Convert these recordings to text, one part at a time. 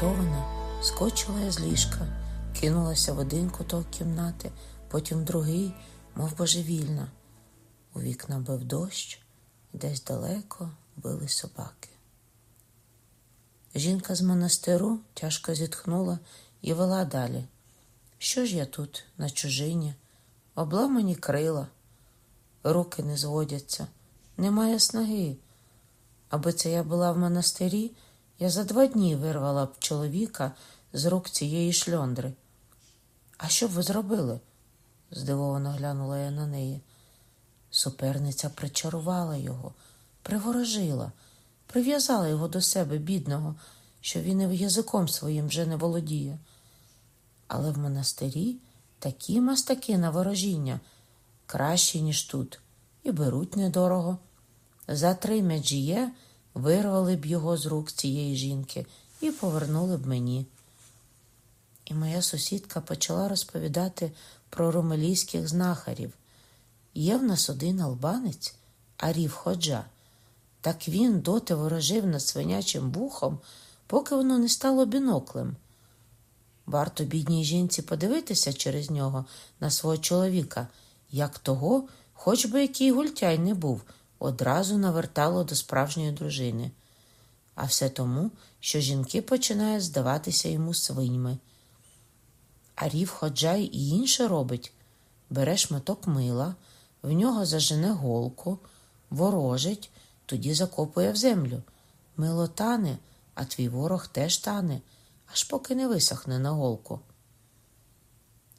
Розлютована, скочила я з ліжка, кинулася в один куток кімнати, потім другий, мов божевільна. У вікна бив дощ, і десь далеко били собаки. Жінка з монастиру тяжко зітхнула і вела далі. Що ж я тут, на чужині, обламані крила, руки не зводяться, немає снаги. Аби це я була в монастирі, я за два дні вирвала б чоловіка з рук цієї шльондри. А що б ви зробили? здивовано глянула я на неї. Суперниця причарувала його, приворожила, прив'язала його до себе, бідного, що він і язиком своїм вже не володіє. Але в монастирі такі мастаки на ворожіння кращі, ніж тут, і беруть недорого. За три меджіє вирвали б його з рук цієї жінки і повернули б мені. І моя сусідка почала розповідати про румелійських знахарів. Є в нас один албанець, Арів Ходжа. Так він доти ворожив над свинячим вухом, поки воно не стало біноклем. Варто бідній жінці подивитися через нього на свого чоловіка, як того, хоч би який гультяй не був, одразу навертало до справжньої дружини. А все тому, що жінки починають здаватися йому свиньми. Арів Ходжай і інше робить бере шматок мила, в нього зажене голку, ворожить, тоді закопує в землю. Мило тане, а твій ворог теж тане, аж поки не висохне на голку.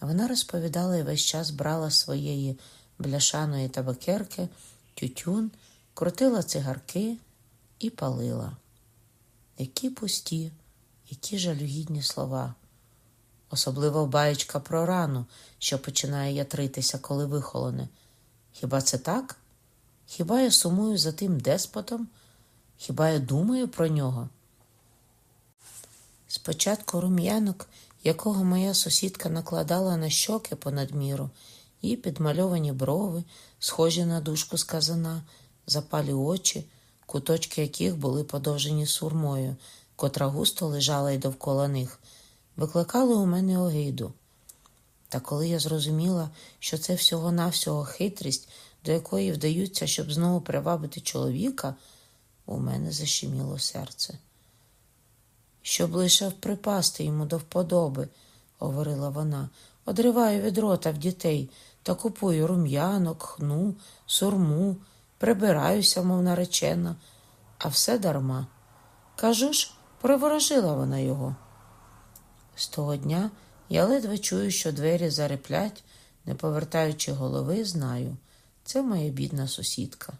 Вона розповідала і весь час брала своєї бляшаної табакерки, тютюн, крутила цигарки і палила. Які пусті, які жалюгідні слова. Особливо баєчка про рану, що починає ятритися, коли вихолоне. Хіба це так? Хіба я сумую за тим деспотом? Хіба я думаю про нього? Спочатку рум'янок, якого моя сусідка накладала на щоки понад міру, і підмальовані брови, схожі на дужку з казана, запалі очі, куточки яких були подовжені сурмою, котра густо лежала й довкола них, викликали у мене огиду. Та коли я зрозуміла, що це всього-навсього хитрість, до якої вдаються, щоб знову привабити чоловіка, у мене защеміло серце. Щоб лише припасти йому до вподоби, говорила вона, одриваю від рота в дітей та купую рум'янок, хну, сурму, прибираюся, мов наречена, а все дарма. Кажу ж, приворожила вона його. З того дня я ледве чую, що двері зареплять, не повертаючи голови, знаю. Це моя бідна сусідка.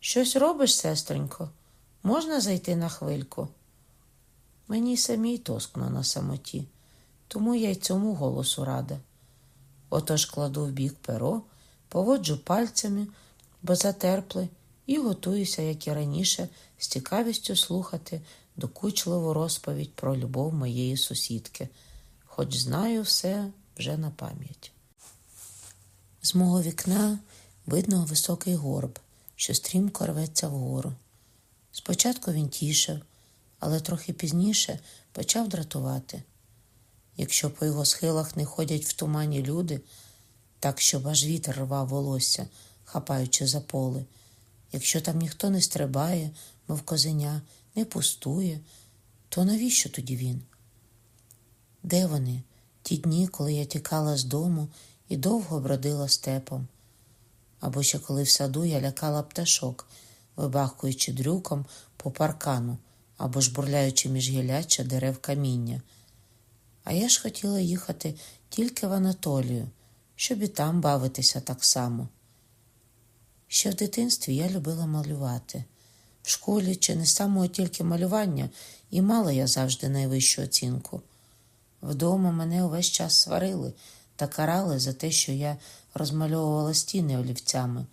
Щось робиш, сестренько? Можна зайти на хвильку? Мені самій тоскно на самоті, тому я й цьому голосу рада. Отож кладу в бік перо, поводжу пальцями, бо затерпли, і готуюся, як і раніше, з цікавістю слухати докучливу розповідь про любов моєї сусідки, хоч знаю все вже на пам'ять. З мого вікна видно високий горб, що стрімко рветься вгору. Спочатку він тішив, але трохи пізніше почав дратувати. Якщо по його схилах не ходять в тумані люди, так щоб аж вітер рвав волосся, хапаючи за поле, якщо там ніхто не стрибає, мов козеня, не пустує, то навіщо тоді він? Де вони, ті дні, коли я тікала з дому і довго бродила степом? Або ще коли в саду я лякала пташок, вибахкуючи дрюком по паркану або ж бурляючи між гіляча дерев каміння. А я ж хотіла їхати тільки в Анатолію, щоб і там бавитися так само. Ще в дитинстві я любила малювати. В школі чи не самого тільки малювання, і мала я завжди найвищу оцінку. Вдома мене увесь час сварили та карали за те, що я розмальовувала стіни олівцями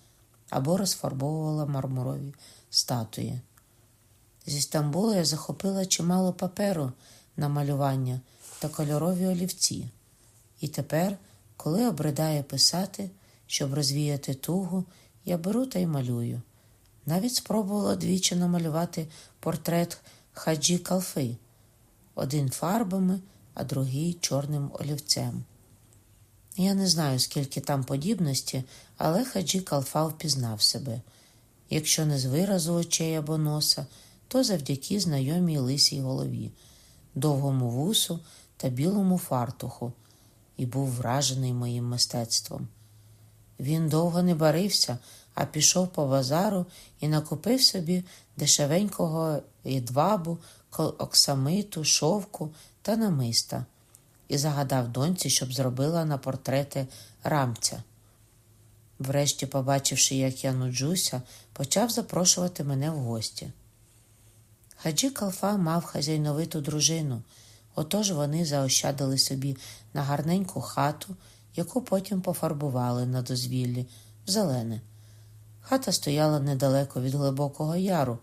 або розфарбовувала мармурові статуї. Зі Стамбула я захопила чимало паперу на малювання та кольорові олівці. І тепер, коли обридає писати, щоб розвіяти тугу, я беру та й малюю. Навіть спробувала двічі намалювати портрет хаджі Калфи, один фарбами, а другий чорним олівцем. Я не знаю, скільки там подібності, але хаджі Калфа впізнав себе. Якщо не з виразу очей або носа, то завдяки знайомій лисій голові, довгому вусу та білому фартуху, і був вражений моїм мистецтвом. Він довго не барився, а пішов по базару і накупив собі дешевенького єдвабу, оксамиту, шовку та намиста і загадав доньці, щоб зробила на портрети рамця. Врешті, побачивши, як я нуджуся, почав запрошувати мене в гості. Хаджі Калфа мав хазяйновиту дружину, отож вони заощадили собі на гарненьку хату, яку потім пофарбували на дозвіллі в зелене. Хата стояла недалеко від глибокого яру.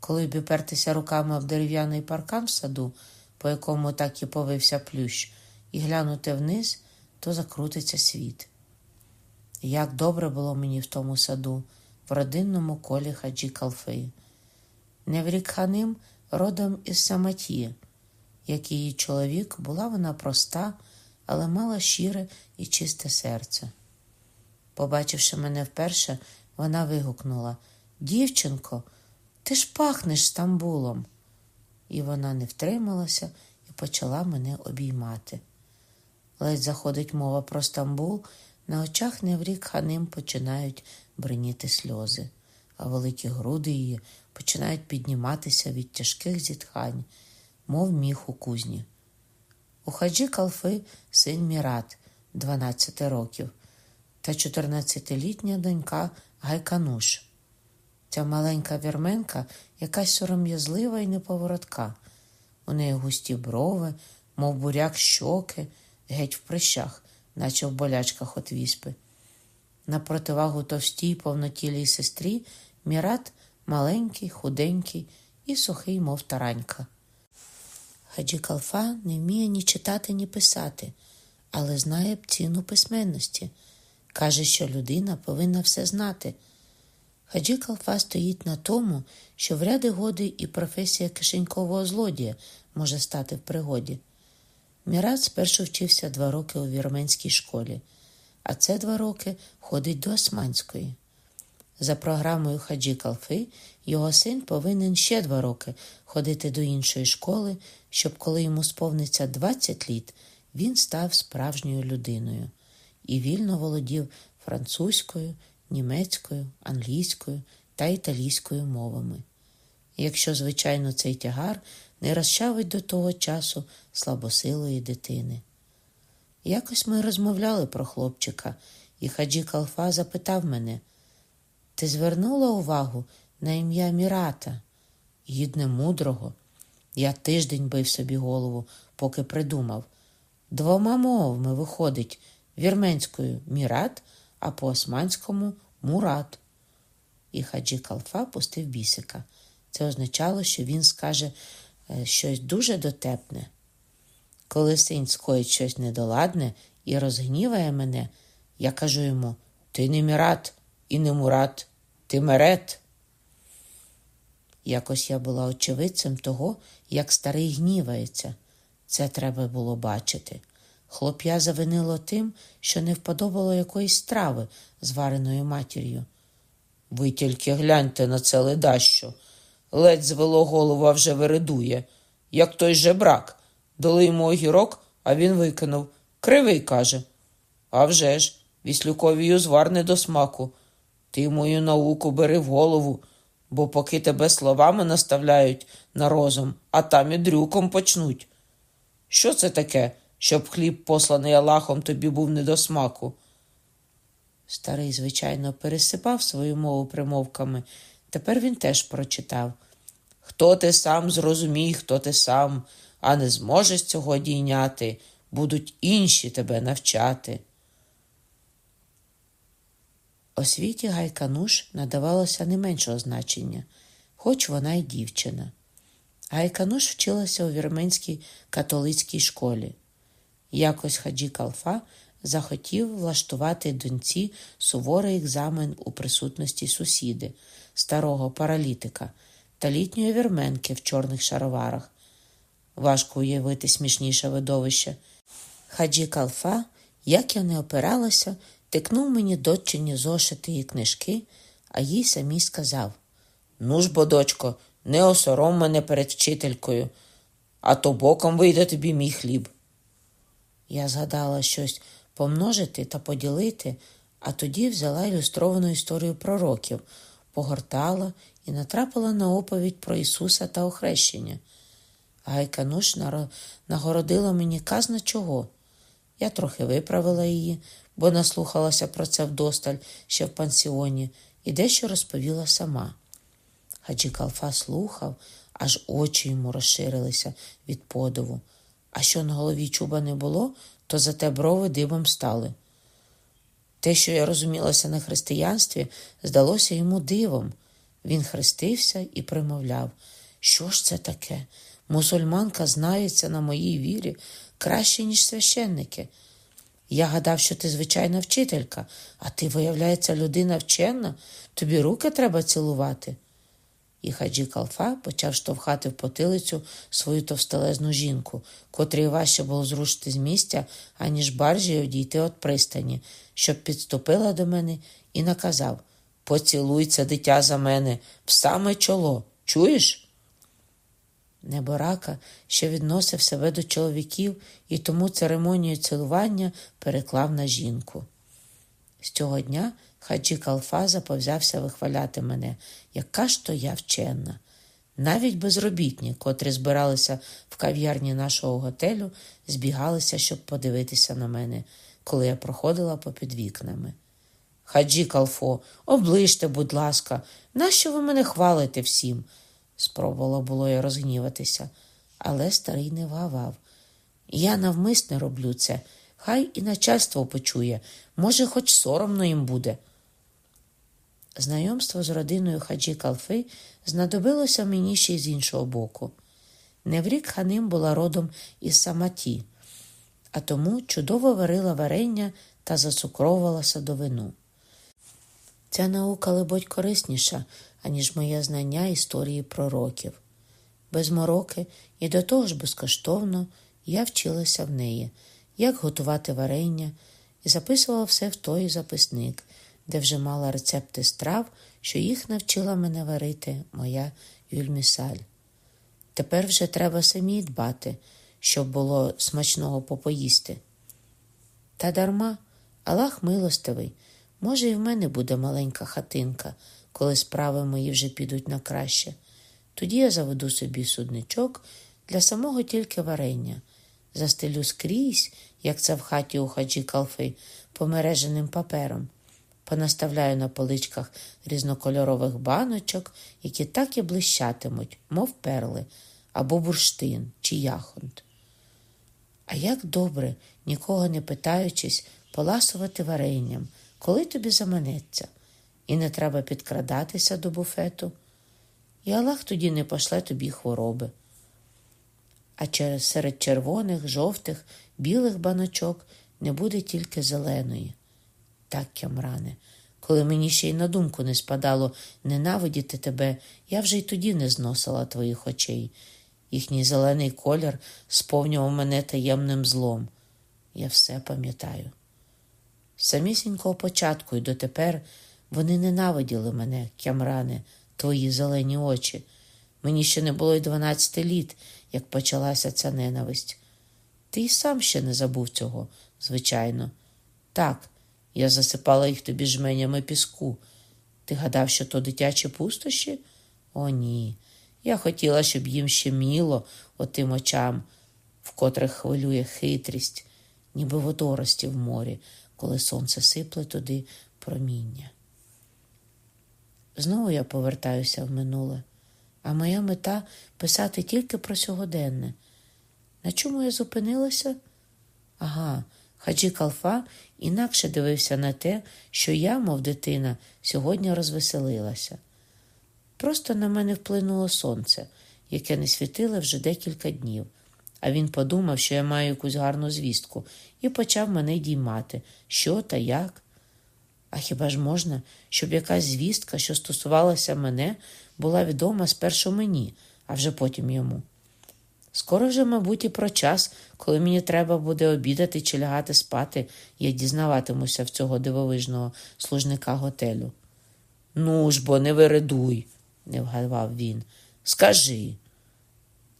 Коли б упертися руками об дерев'яний паркан в саду, по якому так і повився плющ, і глянути вниз, то закрутиться світ. Як добре було мені в тому саду, в родинному колі хаджі Калфи. Неврікханим родом із Саматії, як її чоловік, була вона проста, але мала щире і чисте серце. Побачивши мене вперше, вона вигукнула Дівчинко, ти ж пахнеш Стамбулом. І вона не втрималася і почала мене обіймати. Ледь заходить мова про Стамбул, на очах Неврік ханим починають бриніти сльози, а великі груди її починають підніматися від тяжких зітхань, мов міх у кузні. У хаджі Калфи син Мірат, 12 років, та 14-літня донька Гайкануш. Ця маленька вірменка якась сором'язлива і неповоротка. У неї густі брови, мов буряк щоки, геть в прищах, наче в болячках от віспи. На противагу товстій повнотілій сестрі Мірат маленький, худенький і сухий, мов таранька. Хаджі Калфа не вміє ні читати, ні писати, але знає ціну письменності. Каже, що людина повинна все знати. Хаджі Калфа стоїть на тому, що в ряди годи і професія кишенькового злодія може стати в пригоді. Мірат спершу вчився два роки у вірменській школі, а це два роки ходить до Османської. За програмою Хаджі Калфи його син повинен ще два роки ходити до іншої школи, щоб коли йому сповниться 20 літ, він став справжньою людиною і вільно володів французькою, німецькою, англійською та італійською мовами. Якщо, звичайно, цей тягар не розчавить до того часу слабосилої дитини. Якось ми розмовляли про хлопчика, і хаджі Калфа запитав мене ти звернула увагу на ім'я Мірата, гідне мудрого. Я тиждень бив собі голову, поки придумав. Двома мовами виходить вірменською мірат, а по османському мурат. І хаджі Калфа пустив бісика. Це означало, що він скаже е, щось дуже дотепне. Коли син скоїть щось недоладне і розгніває мене, я кажу йому Ти не мірат і не мурат, ти мерет. Якось я була очевидцем того, як старий гнівається. Це треба було бачити. Хлоп'я завинило тим, що не вподобало якоїсь страви, звареною матір'ю. Ви тільки гляньте на це ледащо. Ледь звело голову, а вже виридує, як той жебрак. Дали йому огірок, а він викинув. Кривий, каже. «А вже ж, віслюкові узвар не до смаку. Ти мою науку бери в голову, бо поки тебе словами наставляють на розум, а там і дрюком почнуть. Що це таке, щоб хліб, посланий Аллахом, тобі був не до смаку? Старий, звичайно, пересипав свою мову примовками. Тепер він теж прочитав Хто ти сам зрозумій, хто ти сам, а не зможеш цього дійняти, будуть інші тебе навчати. Освіті Гайкануш надавалося не меншого значення, хоч вона й дівчина. Гайкануш вчилася у вірменській католицькій школі. Якось хаджі Калфа захотів влаштувати доньці суворий екзамен у присутності сусіди, старого паралітика та літньої вірменки в чорних шароварах. важко уявити смішніше видовище. Хаджі Калфа, як я не опиралася, тикнув мені дочині зошити і книжки, а їй самій сказав Ну ж, бо, дочко, не осором мене перед вчителькою, а то боком вийде тобі мій хліб. Я згадала щось помножити та поділити, а тоді взяла ілюстровану історію пророків, погортала і натрапила на оповідь про Ісуса та охрещення. Гайка Нуш нагородила мені казна чого. Я трохи виправила її, бо наслухалася про це вдосталь ще в пансіоні, і дещо розповіла сама. Хаджі Калфа слухав, аж очі йому розширилися від подиву. А що на голові чуба не було, то зате брови дибом стали. Те, що я розумілася на християнстві, здалося йому дивом. Він хрестився і примовляв, що ж це таке? Мусульманка знається на моїй вірі краще, ніж священники. Я гадав, що ти звичайна вчителька, а ти, виявляється, людина вчена, тобі руки треба цілувати. І хаджі Калфа почав штовхати в потилицю свою товстелезну жінку, котрій важче було зрушити з місця, аніж баржі одійти від пристані, щоб підступила до мене і наказав Поцілуй це дитя за мене в саме чоло. Чуєш? Неборака ще відносив себе до чоловіків і тому церемонію цілування переклав на жінку. З цього дня хаджі Калфа заповзявся вихваляти мене, яка ж то я вчена. Навіть безробітні, котрі збиралися в кав'ярні нашого готелю, збігалися, щоб подивитися на мене, коли я проходила попід вікнами. Хаджі Калфо, оближте, будь ласка, нащо ви мене хвалите всім? Спробувало було я розгніватися, але старий не вгавав. Я навмисне роблю це, хай і начальство почує, може, хоч соромно їм буде. Знайомство з родиною Хаджі Калфи знадобилося мені ще й з іншого боку. Неврік Ханим була родом із Саматі, а тому чудово варила варення та зацукровувала садовину. Ця наука, либодь, корисніша, аніж моє знання історії пророків. Без мороки і до того ж безкоштовно я вчилася в неї, як готувати варення, і записувала все в той записник, де вже мала рецепти страв, що їх навчила мене варити моя Юльмісаль. Тепер вже треба самі дбати, щоб було смачного попоїсти. Та дарма, Аллах милостивий, може, і в мене буде маленька хатинка, коли справи мої вже підуть на краще. Тоді я заведу собі судничок для самого тільки варення, застелю скрізь, як це в хаті у хаджі калфи, помереженим папером, понаставляю на поличках різнокольорових баночок, які так і блищатимуть, мов перли, або бурштин чи яхонт. А як добре, нікого не питаючись, поласувати варенням, коли тобі заманеться, і не треба підкрадатися до буфету, і Аллах тоді не пошле тобі хвороби. А через серед червоних, жовтих, білих баночок не буде тільки зеленої. Так, Кямране, коли мені ще й на думку не спадало ненавидіти тебе, я вже й тоді не зносила твоїх очей. Їхній зелений колір сповнював мене таємним злом. Я все пам'ятаю. Самісінького початку і дотепер вони ненавиділи мене, кямране, твої зелені очі. Мені ще не було й дванадцяти літ, як почалася ця ненависть. Ти й сам ще не забув цього, звичайно. Так, я засипала їх тобі жменями піску. Ти гадав, що то дитячі пустощі? О, ні. Я хотіла, щоб їм ще міло отим очам, в котрих хвилює хитрість, ніби водорості в морі, коли сонце сипле туди проміння. Знову я повертаюся в минуле, а моя мета писати тільки про сьогоденне. На чому я зупинилася? Ага, хаджі Калфа інакше дивився на те, що я, мов дитина, сьогодні розвеселилася. Просто на мене вплинуло сонце, яке не світило вже декілька днів, а він подумав, що я маю якусь гарну звістку, і почав мене діймати, що та як. А хіба ж можна, щоб якась звістка, що стосувалася мене, була відома спершу мені, а вже потім йому? Скоро вже, мабуть, і про час, коли мені треба буде обідати чи лягати спати, я дізнаватимуся в цього дивовижного служника готелю. Ну ж бо, не виридуй, не вгадав він. Скажи.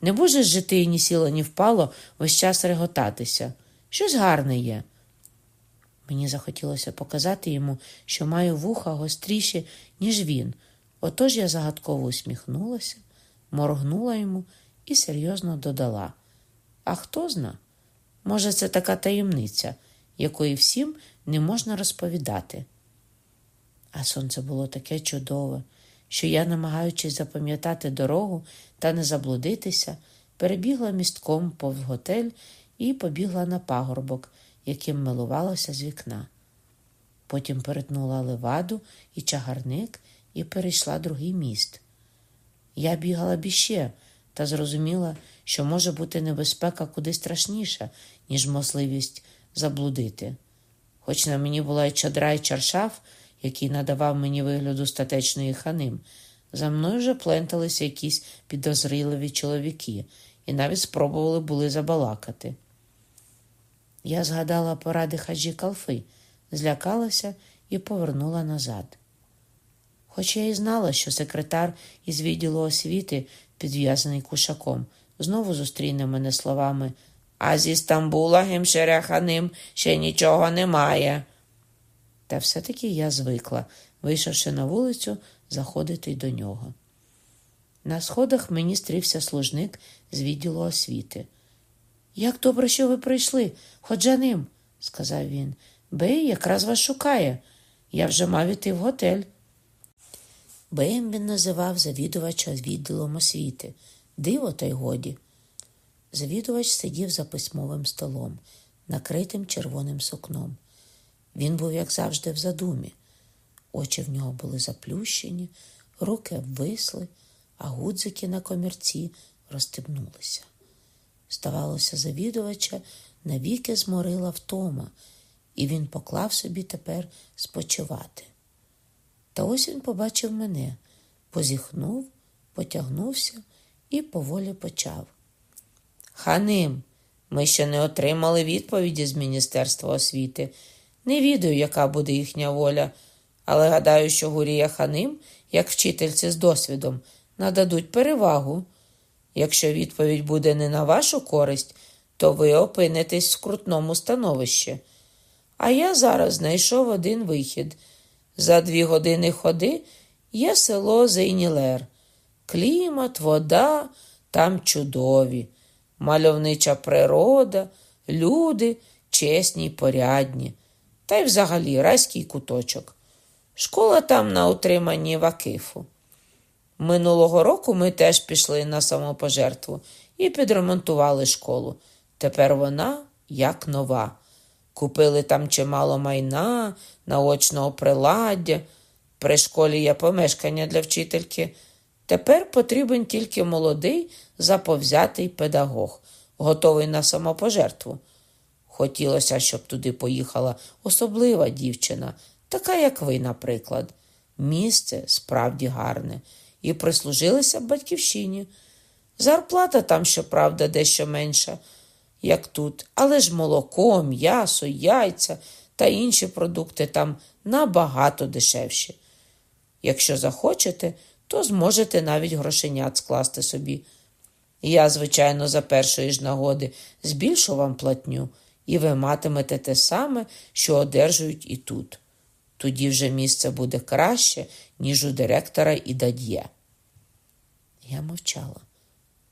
Не можеш же ти ні сіло, ні впало весь час реготатися. Щось гарне є. Мені захотілося показати йому, що маю вуха гостріші, ніж він. Отож я загадково усміхнулася, моргнула йому і серйозно додала. А хто зна? Може, це така таємниця, якої всім не можна розповідати. А сонце було таке чудове, що я, намагаючись запам'ятати дорогу та не заблудитися, перебігла містком повз готель і побігла на пагорбок, яким милувалася з вікна. Потім перетнула леваду і чагарник і перейшла другий міст. Я бігала біще та зрозуміла, що може бути небезпека куди страшніша, ніж можливість заблудити. Хоч на мені була й чадра й чаршаф, який надавав мені вигляду статечної ханим, за мною вже пленталися якісь підозріливі чоловіки і навіть спробували були забалакати. Я згадала поради хаджі Калфи, злякалася і повернула назад. Хоч я і знала, що секретар із відділу освіти, підв'язаний кушаком, знову зустріне мене словами А зі Стамбула гемшеряханим ще нічого немає. Та все-таки я звикла, вийшовши на вулицю, заходити до нього. На сходах мені стрівся служник з відділу освіти. Як добре, що ви прийшли, ходжа ним, сказав він. Бей якраз вас шукає. Я вже мав іти в готель. Беєм він називав завідувача відділом освіти. Диво, та й годі. Завідувач сидів за письмовим столом, накритим червоним сукном. Він був, як завжди, в задумі. Очі в нього були заплющені, руки обвисли, а гудзики на комірці розстебнулися. Здавалося, завідувача навіки зморила втома, і він поклав собі тепер спочивати. Та ось він побачив мене, позіхнув, потягнувся і поволі почав. Ханим, ми ще не отримали відповіді з Міністерства освіти. Не відаю, яка буде їхня воля, але гадаю, що Гурія Ханим, як вчительці з досвідом, нададуть перевагу. Якщо відповідь буде не на вашу користь, то ви опинитесь в скрутному становищі. А я зараз знайшов один вихід. За дві години ходи є село Зейнілер. Клімат, вода там чудові, мальовнича природа, люди чесні й порядні, та й взагалі райський куточок. Школа там на утриманні Вакифу. Минулого року ми теж пішли на самопожертву і підремонтували школу. Тепер вона як нова. Купили там чимало майна, наочного приладдя. При школі є помешкання для вчительки. Тепер потрібен тільки молодий, заповзятий педагог, готовий на самопожертву. Хотілося, щоб туди поїхала особлива дівчина, така, як ви, наприклад. Місце справді гарне, і прислужилися б батьківщині. Зарплата там, щоправда, дещо менша як тут, але ж молоко, м'ясо, яйця та інші продукти там набагато дешевші. Якщо захочете, то зможете навіть грошенят скласти собі. Я, звичайно, за першої ж нагоди збільшу вам платню, і ви матимете те саме, що одержують і тут. Тоді вже місце буде краще, ніж у директора і дад'є. Я мовчала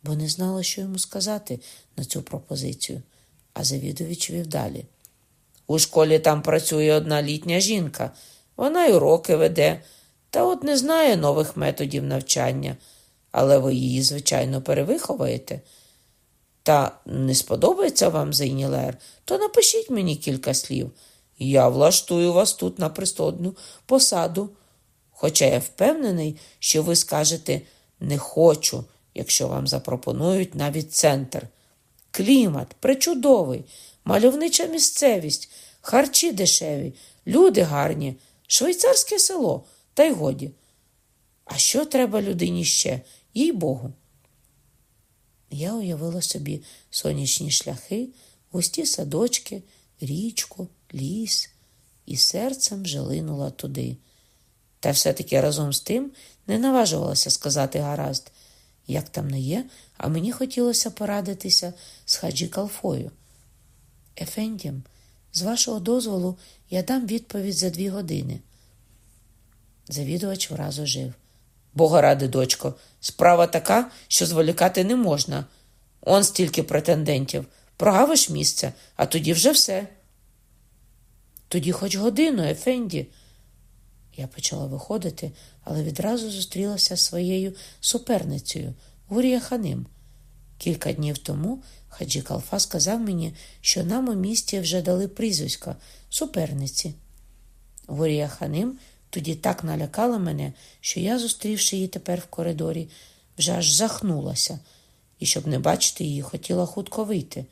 бо не знала, що йому сказати на цю пропозицію, а завідувач вів далі. У школі там працює одна літня жінка, вона й уроки веде, та от не знає нових методів навчання, але ви її, звичайно, перевиховуєте. Та не сподобається вам Зейнілер, то напишіть мені кілька слів. Я влаштую вас тут на пристодну посаду. Хоча я впевнений, що ви скажете не хочу, якщо вам запропонують навіть центр. Клімат причудовий, мальовнича місцевість, харчі дешеві, люди гарні, швейцарське село, та й годі. А що треба людині ще, їй Богу? Я уявила собі сонячні шляхи, густі садочки, річку, ліс, і серцем вже туди. Та все-таки разом з тим не наважувалася сказати гаразд, як там не є, а мені хотілося порадитися з хаджі Калфою. Ефендім, з вашого дозволу я дам відповідь за дві години. Завідувач враз ожив. Бога ради, дочко, справа така, що зволікати не можна. Он стільки претендентів. Прогавиш місце, а тоді вже все. Тоді хоч годину, Ефенді. Я почала виходити, але відразу зустрілася з своєю суперницею Гурія Ханим. Кілька днів тому Хаджі Калфа сказав мені, що нам у місті вже дали прізвиська суперниці. Гурія Ханим тоді так налякала мене, що я, зустрівши її тепер в коридорі, вже аж жахнулася і, щоб не бачити її, хотіла хутко вийти.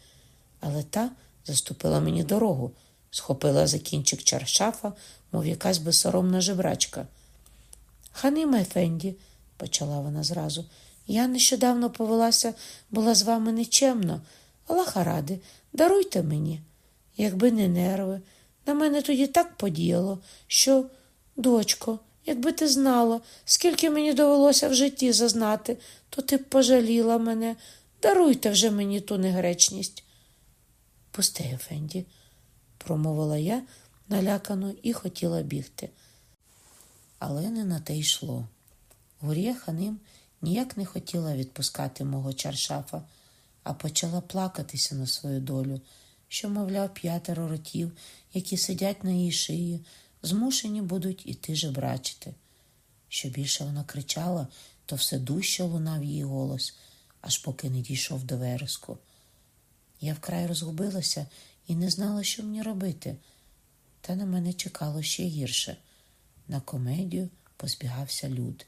Але та заступила мені дорогу, схопила за кінчик чаршафа, мов якась безсоромна жебрачка. Ханима Ефенді, почала вона зразу, я нещодавно повелася, була з вами нечемно, Аллаха ради, даруйте мені. Якби не нерви, на мене тоді так подіяло, що, дочко, якби ти знала, скільки мені довелося в житті зазнати, то ти б пожаліла мене. Даруйте вже мені ту негречність. Пусти, Ефенді, промовила я налякано і хотіла бігти. Але не на те йшло. Гур'є Ханим ніяк не хотіла відпускати мого чаршафа, а почала плакатися на свою долю, що, мовляв, п'ятеро ротів, які сидять на її шиї, змушені будуть іти жебрачити. Що більше вона кричала, то все дужче лунав її голос, аж поки не дійшов до вереску. Я вкрай розгубилася і не знала, що мені робити. Та на мене чекало ще гірше. На комедію позбігався люд.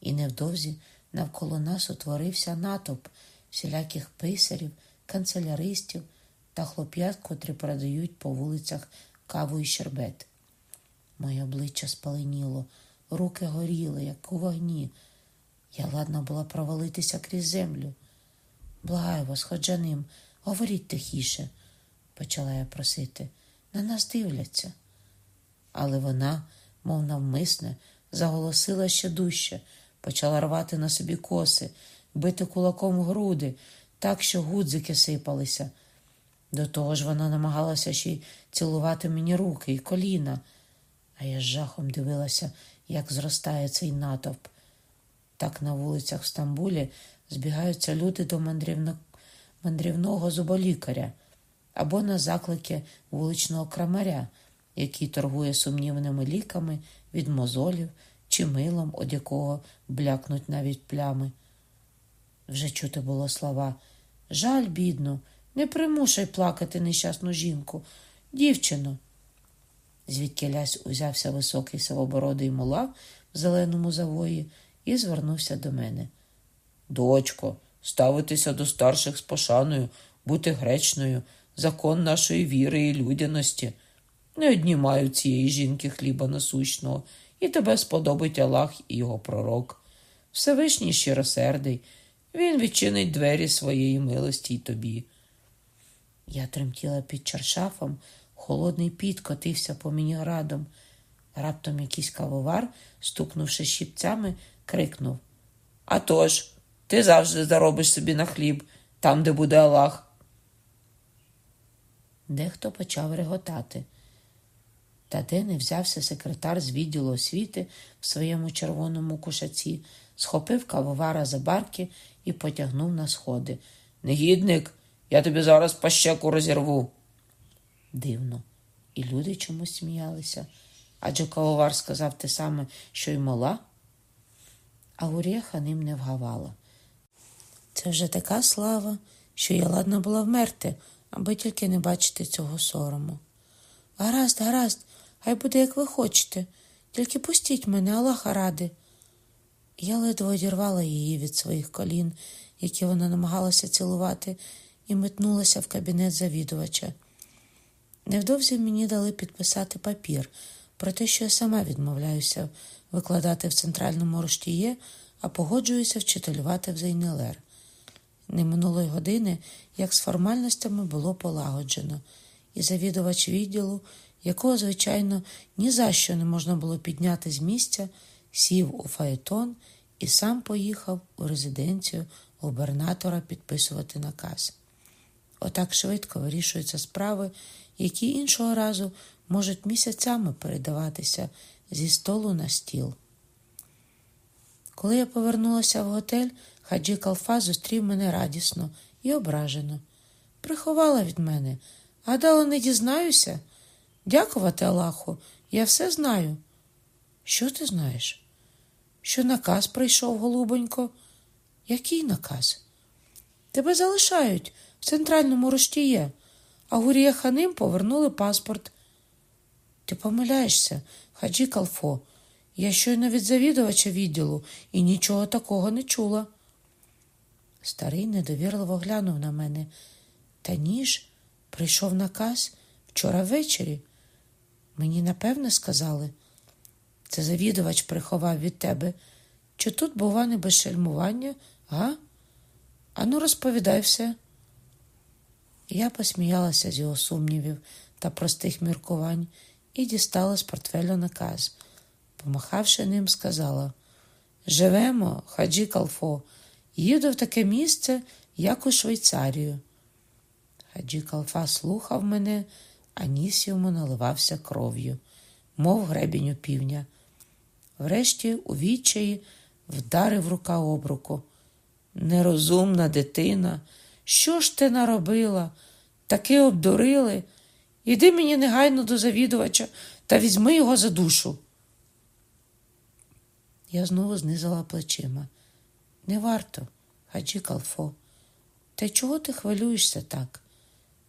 І невдовзі навколо нас утворився натовп всіляких писарів, канцеляристів та хлоп'ят, котрі продають по вулицях каву і щербет. Моє обличчя спаленіло, руки горіли, як у вогні. Я ладна була провалитися крізь землю. Благаю вас, ходжаним, говоріть тихіше, почала я просити. На нас дивляться. Але вона, мов навмисне, заголосила ще дужче, почала рвати на собі коси, бити кулаком груди, так, що гудзики сипалися. До того ж вона намагалася ще й цілувати мені руки і коліна, а я з жахом дивилася, як зростає цей натовп. Так на вулицях в Стамбулі збігаються люди до мандрівно... мандрівного зуболікаря або на заклики вуличного крамаря, який торгує сумнівними ліками від мозолів чи милом, од якого блякнуть навіть плями. Вже чути було слова Жаль, бідну, не примушай плакати нещасну жінку, дівчину. Звідки лясь узявся високий сивобородий мула в зеленому завої і звернувся до мене. Дочко, ставитися до старших з пошаною, бути гречною, закон нашої віри і людяності. Не однімаю цієї жінки хліба насущного, і тебе сподобить Аллах і його пророк. Всевишній щиросердий, він відчинить двері своєї милості й тобі. Я тремтіла під чаршафом, холодний піт котився по мені градом. Раптом якийсь кавовар, стукнувши щіпцями, крикнув «А тож, ти завжди заробиш собі на хліб, там, де буде Аллах. Дехто почав реготати. Та де не взявся секретар з відділу освіти в своєму червоному кушаці, схопив кавовара за барки і потягнув на сходи. Негідник, я тобі зараз пащеку розірву. Дивно, і люди чомусь сміялися. Адже кавовар сказав те саме, що й мола. А Урєха ним не вгавала. Це вже така слава, що я ладна була вмерти, аби тільки не бачити цього сорому. Гаразд, гаразд, хай буде, як ви хочете, тільки пустіть мене, Аллаха ради. Я ледве одірвала її від своїх колін, які вона намагалася цілувати, і метнулася в кабінет завідувача. Невдовзі мені дали підписати папір про те, що я сама відмовляюся викладати в центральному роштіє, а погоджуюся вчителювати в Зейнелер. Не минулої години, як з формальностями було полагоджено, і завідувач відділу, якого, звичайно, ні за що не можна було підняти з місця, сів у фаетон і сам поїхав у резиденцію губернатора підписувати наказ. Отак швидко вирішуються справи, які іншого разу можуть місяцями передаватися зі столу на стіл. Коли я повернулася в готель, хаджі Калфа зустрів мене радісно і ображено. Приховала від мене. Гадала, не дізнаюся. Дякувати Аллаху, я все знаю. Що ти знаєш? Що наказ прийшов, голубонько? Який наказ? Тебе залишають в центральному роштіє, а Гурія Ханим повернули паспорт. Ти помиляєшся, хаджі Калфо. Я щойно від завідувача відділу і нічого такого не чула. Старий недовірливо глянув на мене. Та ніж прийшов наказ вчора ввечері. Мені напевне сказали. Це завідувач приховав від тебе. Чи тут, бува, не без шельмування, га? Ану, розповідай все. Я посміялася з його сумнівів та простих міркувань і дістала з портфеля наказ. Помахавши ним, сказала Живемо, хаджі Калфо, їду в таке місце, як у Швейцарію. Хаджі Калфа слухав мене, а ніс йому наливався кров'ю, мов гребінь у півня. Врешті, у відчаї, вдарив рука об руку. Нерозумна дитина, що ж ти наробила? Таки обдурили. Іди мені негайно до завідувача та візьми його за душу. Я знову знизила плечима. Не варто, хаджі Калфо. Та чого ти хвилюєшся так?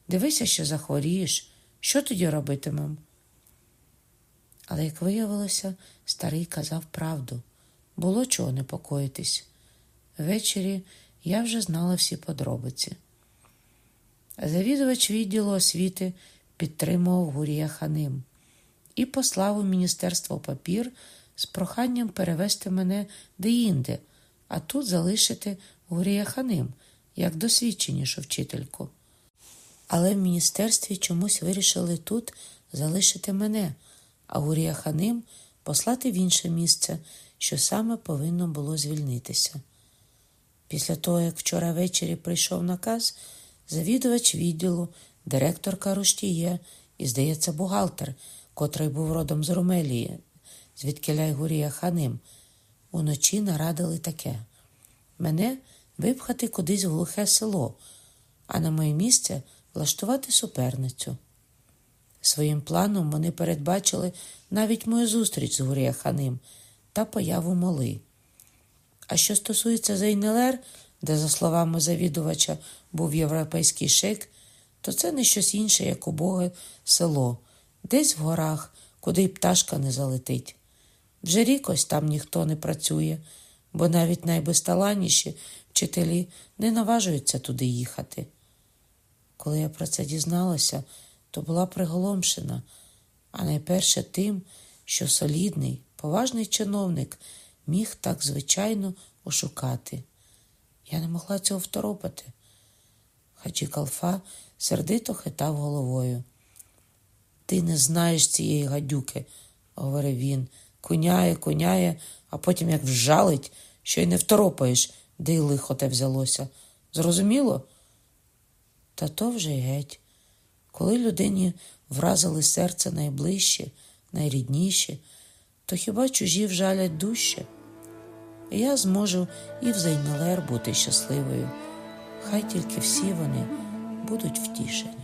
Дивися, що захворієш. Що тоді робитимем? Але, як виявилося, старий казав правду. Було чого непокоїтись. Ввечері я вже знала всі подробиці. Завідувач відділу освіти підтримував Гурія Ханим і послав у міністерство папір з проханням перевести мене деінде, а тут залишити Гурія Ханим як досвідченішу вчительку. Але в міністерстві чомусь вирішили тут залишити мене, а Гурія Ханим послати в інше місце, що саме повинно було звільнитися. Після того, як вчора ввечері прийшов наказ, завідувач відділу, директорка Руштіє і, здається, бухгалтер, котрий був родом з Румелії, звідки Гурія Ханим, уночі нарадили таке мене випхати кудись в глухе село, а на моє місце влаштувати суперницю. Своїм планом вони передбачили навіть мою зустріч з Гурія Ханим та появу моли. А що стосується Зейнелер, де, за словами завідувача, був європейський шик, то це не щось інше, як убоге село, десь в горах, куди й пташка не залетить. Вже рік ось там ніхто не працює, бо навіть найбезталанніші вчителі не наважуються туди їхати. Коли я про це дізналася, то була приголомшена, а найперше тим, що солідний, поважний чиновник міг так звичайно ошукати. Я не могла цього второпати. Хаджі Калфа сердито хитав головою. Ти не знаєш цієї гадюки, говорив він, куняє, куняє, а потім як вжалить, що й не второпаєш, де й лихо те взялося. Зрозуміло? Та то вже геть. Коли людині вразили серце найближче, найрідніше, то хіба чужі вжалять дужче? Я зможу і в Зейнелер бути щасливою. Хай тільки всі вони будуть втішені.